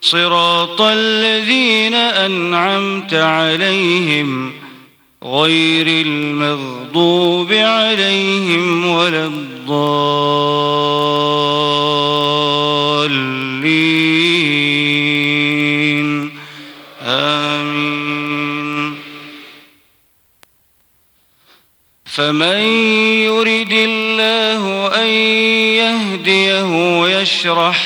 صراط الذين أنعمت عليهم غير المغضوب عليهم ولا الضالين. آمين. فمن يرد الله أن يهديه يشرح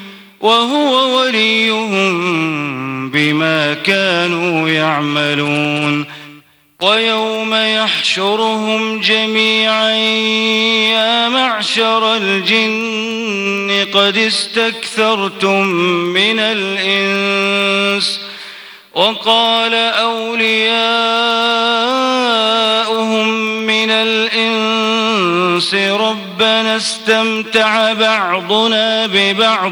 وهو وليهم بما كانوا يعملون. ويوم يحشرهم جميعا يا معشر الجن قد استكثرتم من الإنس. وقال أولياؤهم من الإنس ربنا استمتع بعضنا ببعض.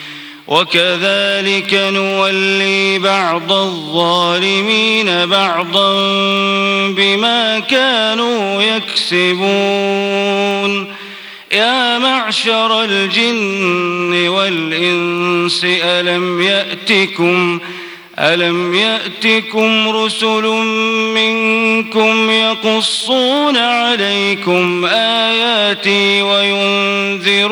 وكذلك نولي بعض الظالمين بعضا بما كانوا يكسبون. يا معشر الجن والإنس ألم يأتكم ألم يأتكم رسل منكم يقصون عليكم آياتي وينذرونكم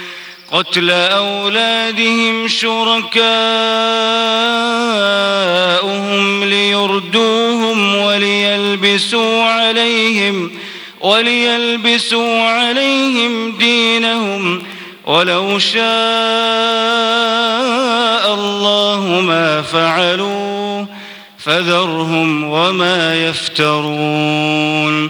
قتل أولادهم شركاؤهم ليردوهم وليلبسوا عليهم وليلبسوا عليهم دينهم. ولو شاء الله ما فعلوا فذرهم وما يفترون.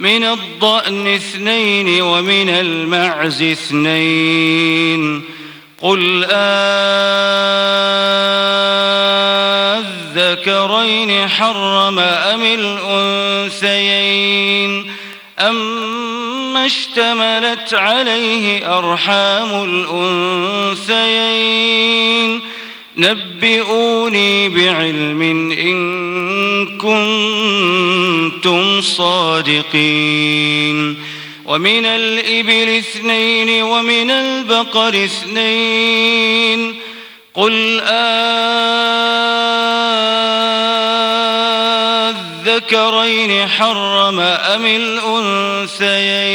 من الضأن اثنين ومن المعز اثنين. قل أذكرين حرم أم الأنثيين. أما اشتملت عليه أرحام الأنثيين. نبئوني بعلم إن كنتم صادقين. ومن الإبل اثنين ومن البقر اثنين. قل أذكرين حرم أم الأنثيين؟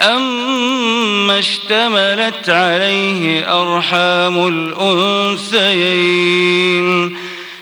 أما اشتملت عليه أرحام الأنثيين.